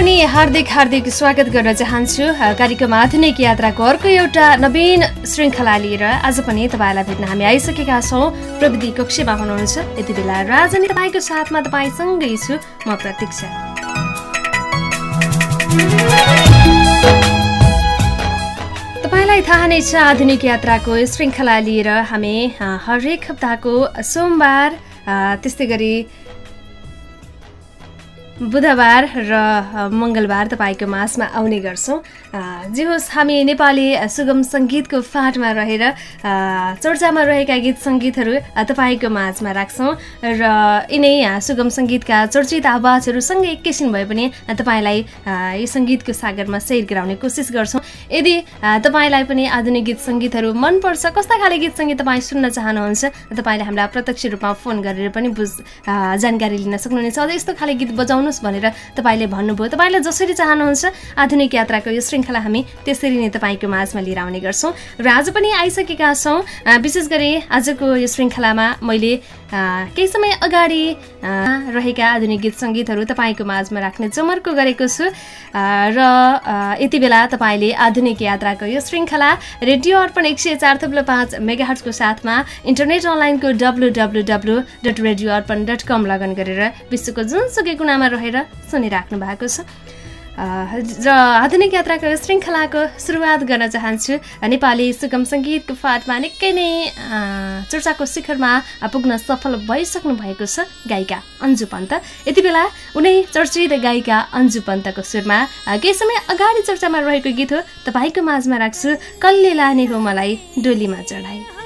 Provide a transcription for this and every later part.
अनि हार्दिक हार्दिक स्वागत गर्न चाहन्छु। कार्यक्रम आधुनिक यात्राको अर्को एउटा नवीन श्रृङ्खला लिएर आज पनि तपाईँलाई भेट्न हामी आइसकेका छौँ। प्रविधि कक्षमा हुनुहुन्छ। यति बेला राजनी तपाईँको साथमा तपाईँसँगै छु। म प्रतीक्षा। तपाईँलाई थाहा नै छ आधुनिक यात्राको श्रृङ्खला लिएर हामी हरेक हप्ताको सोमबार त्यस्तै गरी बुधबार र मङ्गलबार तपाईँको माझमा आउने गर्छौँ। जे होस् हामी नेपाली सुगम सङ्गीतको फाँटमा रहेर चर्चामा रहेका गीत सङ्गीतहरू तपाईँको माझमा राख्छौँ। र यिनै सुगम सङ्गीतका चर्चित आवाजहरूसँगै एकैछिन भए पनि तपाईँलाई यो सङ्गीतको सागरमा सैर गराउने कोसिस गर्छौँ। यदि तपाईँलाई पनि आधुनिक गीत सङ्गीतहरू मनपर्छ कस्ता खाले गीत सङ्गीत तपाईँ सुन्न चाहनुहुन्छ तपाईँले हामीलाई प्रत्यक्ष रूपमा फोन गरेर पनि बुझ जानकारी लिन सक्नुहुनेछ। अझ यस्तो खाले गीत बजाउनुहोस् भनेर तपाईँले भन्नुभयो। तपाईँले जसरी चाहनुहुन्छ आधुनिक यात्राको यो श्रृङ्खला हामी त्यसरी नै तपाईँको माझमा लिएर आउने गर्छौँ र आज पनि आइसकेका छौँ। विशेष गरी आजको यो श्रृङ्खलामा मैले केही समय अगाडि रहेका आधुनिक गीत सङ्गीतहरू तपाईँको माझमा राख्ने जमर्को गरेको छु। र यति बेला तपाईँले आधुनिक यात्राको यो श्रृङ्खला रेडियो अर्पण एक सय चार थुप्रो पाँच मेगाहटको साथमा इन्टरनेट अनलाइनको W W W dot radio Arpan dot com login गरेर विश्वको जुनसुकै कुनामा रहेर सुनिराख्नु भएको छ। र आधुनिक यात्राको श्रृङ्खलाको सुरुवात गर्न चाहन्छु। नेपाली सुगम सङ्गीतको फाटमा निकै नै चर्चाको शिखरमा पुग्न सफल भइसक्नु भएको छ गायिका अन्जु पन्त। यति बेला उनै चर्चित गायिका अन्जु पन्तको सुरमा केही समय अगाडि चर्चामा रहेको गीत हो। तपाईँको माझमा राख्छु कल्ले लाने हो मलाई डोलीमा चढाइ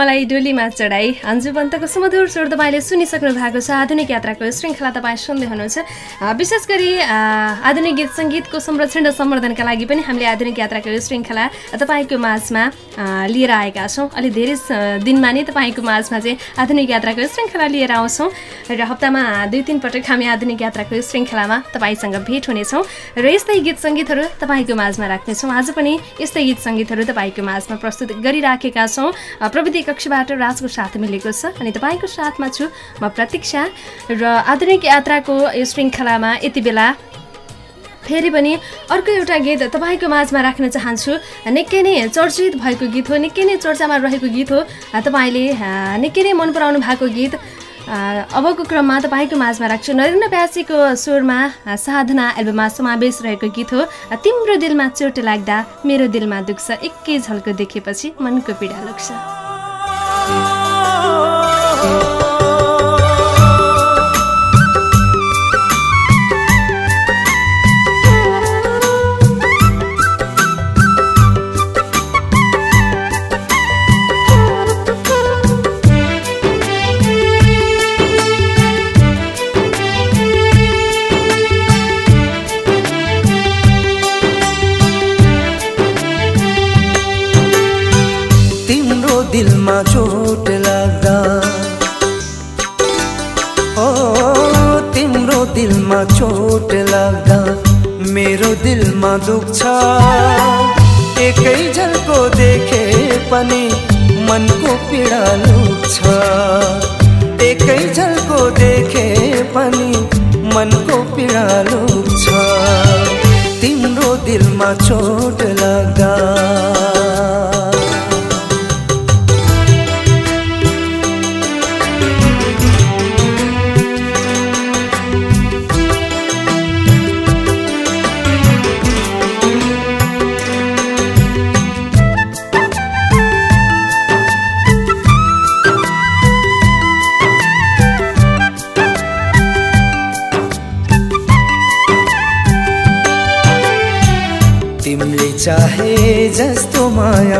मलाई डोलीमा चढाई। अन्जु पन्तको सुमधुर स्वर तपाईँले सुनिसक्नु भएको छ। आधुनिक यात्राको श्रृङ्खला तपाईँ सुन्दै हुनुहुन्छ। विशेष गरी आधुनिक गीत सङ्गीतको संरक्षण र सम्वर्धनका लागि पनि हामीले आधुनिक यात्राको श्रृङ्खला तपाईँको माझमा लिएर आएका छौँ। अलि धेरै दिनमा नै तपाईँको माझमा चाहिँ आधुनिक यात्राको श्रृङ्खला लिएर आउँछौँ। र हप्तामा दुई तिन पटक हामी आधुनिक यात्राको श्रृङ्खलामा तपाईँसँग भेट हुनेछौँ। र यस्तै गीत सङ्गीतहरू तपाईँको माझमा राख्नेछौँ। आज पनि यस्तै गीत सङ्गीतहरू तपाईँको माझमा प्रस्तुत गरिराखेका छौँ। प्रविधि कक्षबाट राजको साथ मिलेको छ अनि तपाईँको साथमा छु म प्रतीक्षा र आधुनिक यात्राको यो श्रृङ्खलामा यति बेला फेरि पनि अर्को एउटा गीत तपाईँको माझमा राख्न चाहन्छु। निकै नै चर्चित भएको गीत हो निकै नै चर्चामा रहेको गीत हो। तपाईँले निकै नै मन पराउनु भएको गीत। अबको क्रममा तपाईँको माझमा राख्छु। नरेन्द्र प्यासीको स्वरमा साधना एल्बममा समावेश रहेको गीत हो। तिम्रो दिलमा चोट लाग्दा मेरो दिलमा दुख्छ। एकै झल्को देखेपछि मनको पीडा लुक्छ दिलमा चोट लाग्दा। ओ तिम्रो दिलमा चोट लाग्दा मेरो दिलमा दुख्छ एकै झल्को देखे पनि मनको पीडा लुक्छ। एकै झल्को देखे पनि मनको पीडा लुक्छ। तिम्रो दिलमा चोट लाग्दा। चाहे जस्तो माया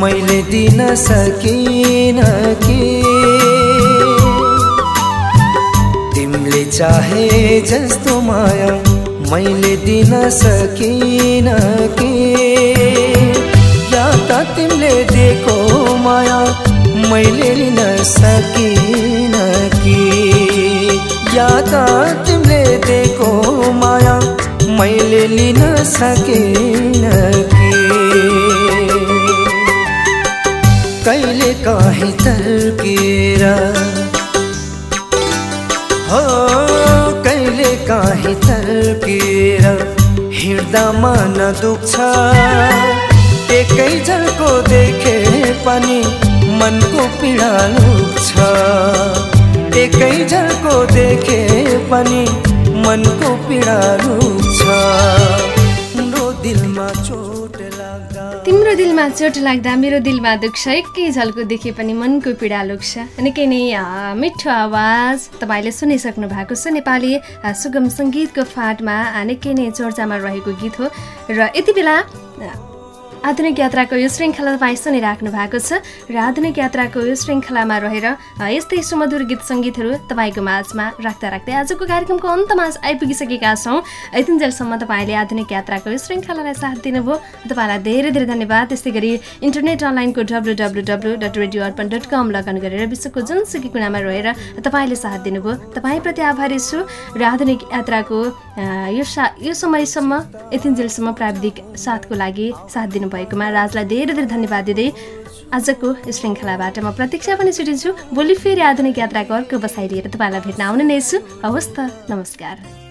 मैले दिन सकिन कि। तिमीले चाहे जस्तो माया मैले दिन सकिन कि। या त तिमीले दिएको माया मैले लिन सकिन कि। या त मैले लिन सकेन कि? कहिले काहीँ तर्केर? हो कहिले काहीँ तर्केर? हिँड्दा मन दुख्छ। एकै देखे पनि मनको पीडा लुक्छ। एकै देखे पनि मनको पीडा लुक्छ तिम्रो दिलमा चोट लाग्दा। तिम्रो दिलमा चोट लाग्दा मेरो दिलमा दुख्छ एकै झल्को देखे पनि मनको पीडा लुक्छ निकै नै मिठो आवाज तपाईँले सुनिसक्नु भएको छ। नेपाली सुगम सङ्गीतको फाँटमा निकै नै चर्चामा रहेको गीत हो। र यति बेला आधुनिक यात्राको यो श्रृङ्खला तपाईँ सुनिराख्नु भएको छ र आधुनिक यात्राको यो श्रृङ्खलामा रहेर यस्तै सुमधुर गीत सङ्गीतहरू तपाईँको माझमा राख्दा राख्दै आजको कार्यक्रमको अन्तमा आइपुगिसकेका छौँ। यतिन्जेलसम्म तपाईँले आधुनिक यात्राको यो श्रृङ्खलालाई साथ दिनुभयो। तपाईँलाई धेरै धेरै धन्यवाद। त्यस्तै गरी इन्टरनेट अनलाइनको W W W dot radio Arpan dot com login गरेर विश्वको जुनसुकै कुनामा रहेर तपाईँले साथ दिनुभयो। तपाईँप्रति आभारी छु र आधुनिक यात्राको यो सा यो समयसम्म यतिन्जेलसम्म प्राविधिक साथको लागि साथ दिनु भएकोमा राजलाई धेरै धेरै धन्यवाद दिँदै आजको श्रृङ्खलाबाट म प्रतीक्षा पनि छुटिन्छु भोलि फेरि आधुनिक यात्राको अर्को बसाइ लिएर तपाईँलाई भेट्न आउने नै छु। हवस् त नमस्कार।